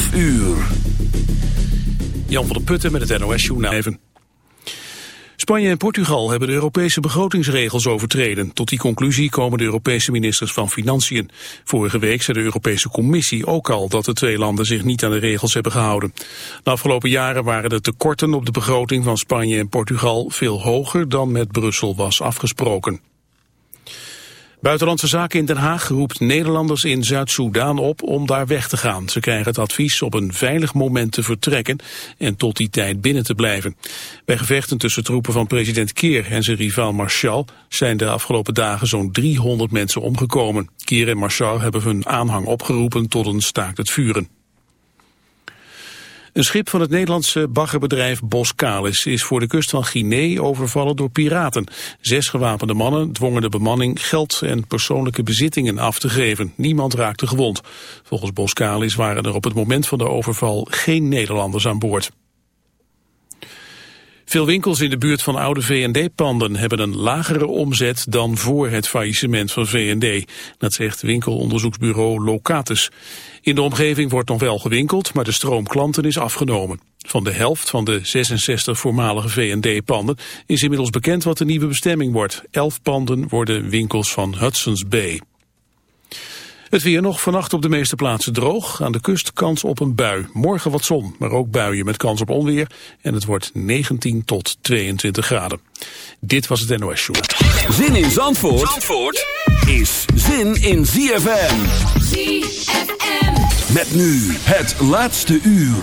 12 uur. Jan van der Putten met het NOS Journaal. Even. Spanje en Portugal hebben de Europese begrotingsregels overtreden. Tot die conclusie komen de Europese ministers van Financiën. Vorige week zei de Europese Commissie ook al dat de twee landen zich niet aan de regels hebben gehouden. De afgelopen jaren waren de tekorten op de begroting van Spanje en Portugal veel hoger dan met Brussel was afgesproken. Buitenlandse Zaken in Den Haag roept Nederlanders in Zuid-Soedan op om daar weg te gaan. Ze krijgen het advies op een veilig moment te vertrekken en tot die tijd binnen te blijven. Bij gevechten tussen troepen van president Keer en zijn rivaal Marshall zijn de afgelopen dagen zo'n 300 mensen omgekomen. Keer en Marshall hebben hun aanhang opgeroepen tot een staakt het vuren. Een schip van het Nederlandse baggerbedrijf Boskalis is voor de kust van Guinea overvallen door piraten. Zes gewapende mannen dwongen de bemanning geld en persoonlijke bezittingen af te geven. Niemand raakte gewond. Volgens Boskalis waren er op het moment van de overval geen Nederlanders aan boord. Veel winkels in de buurt van oude V&D-panden hebben een lagere omzet dan voor het faillissement van V&D. Dat zegt winkelonderzoeksbureau Locatus. In de omgeving wordt nog wel gewinkeld, maar de stroom klanten is afgenomen. Van de helft van de 66 voormalige V&D-panden is inmiddels bekend wat de nieuwe bestemming wordt. Elf panden worden winkels van Hudson's Bay. Het weer nog vannacht op de meeste plaatsen droog. Aan de kust kans op een bui. Morgen wat zon, maar ook buien met kans op onweer. En het wordt 19 tot 22 graden. Dit was het NOS Show. Zin in Zandvoort, Zandvoort is zin in ZFM. ZFM. Met nu het laatste uur.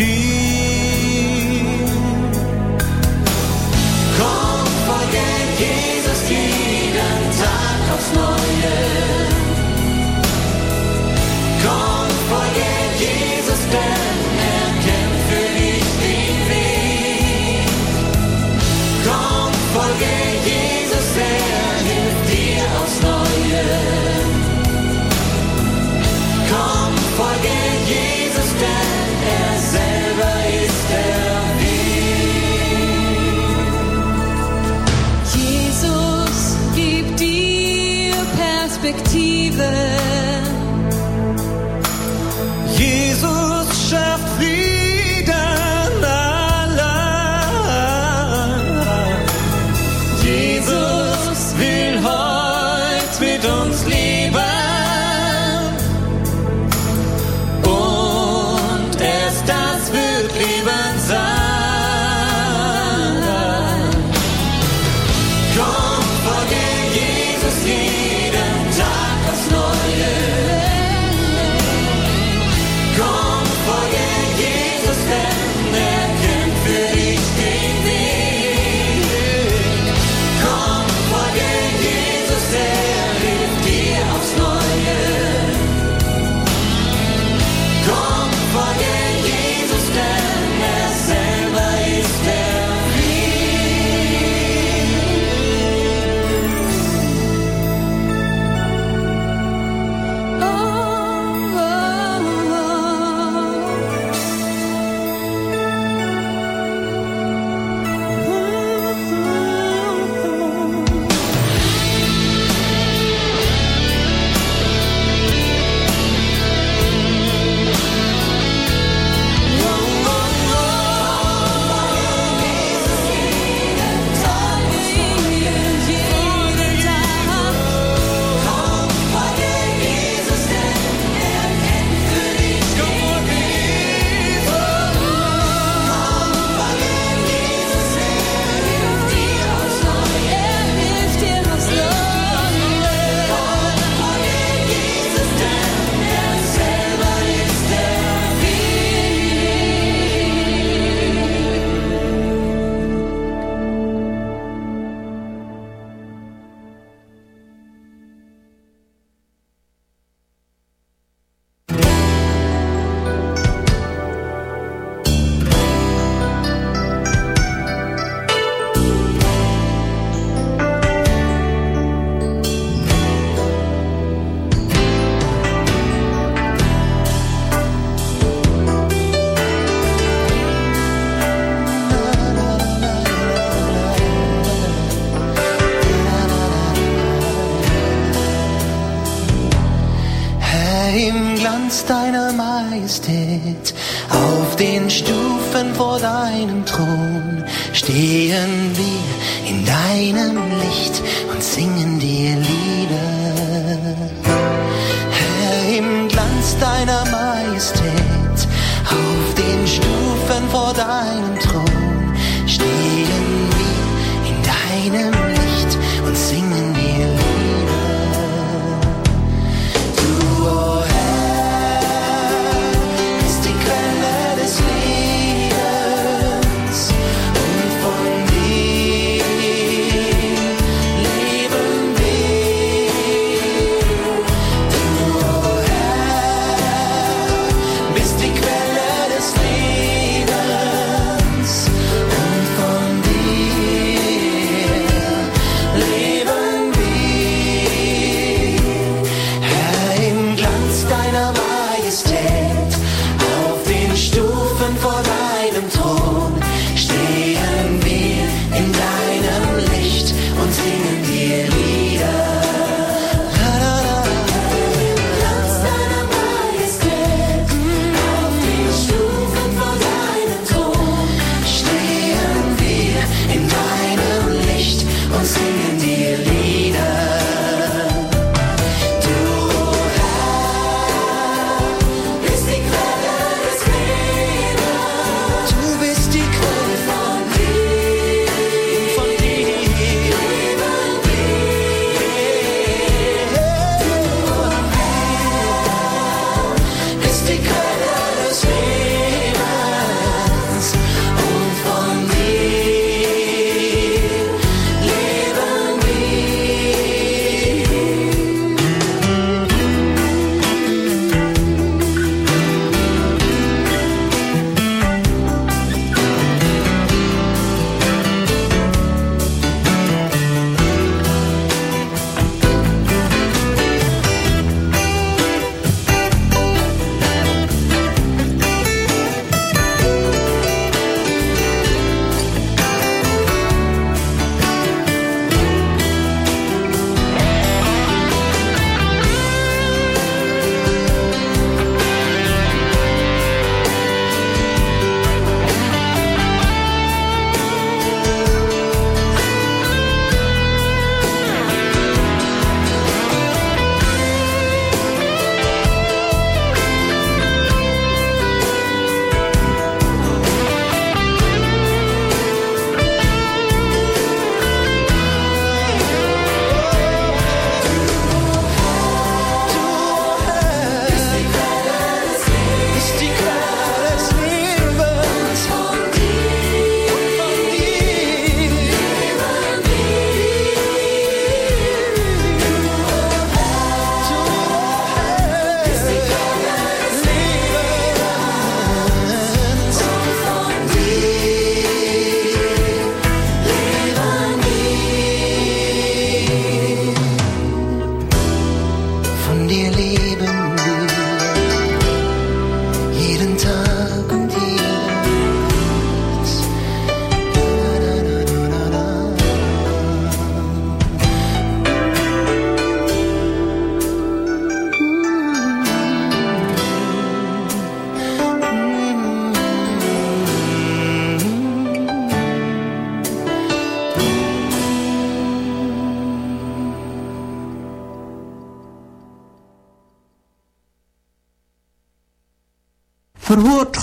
Perspective